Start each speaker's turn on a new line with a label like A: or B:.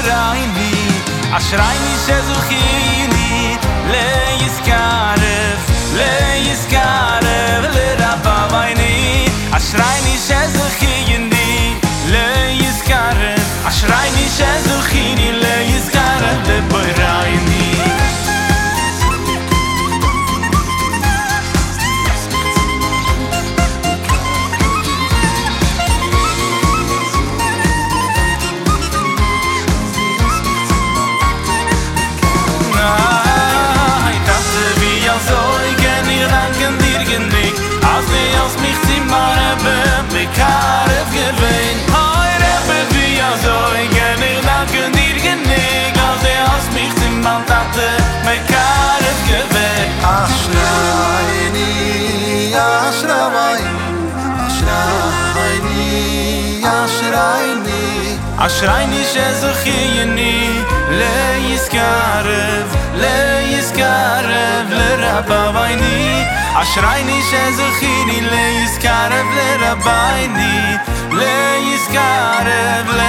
A: אשראיני, אשראיני שזוכיני ליזכרף, ליזכרף לרבה אשראיני שזוכייני ליסקרב ליסקרב לרבייני אשראיני שזוכייני ליסקרב לרבייני ליסקרב לבורייני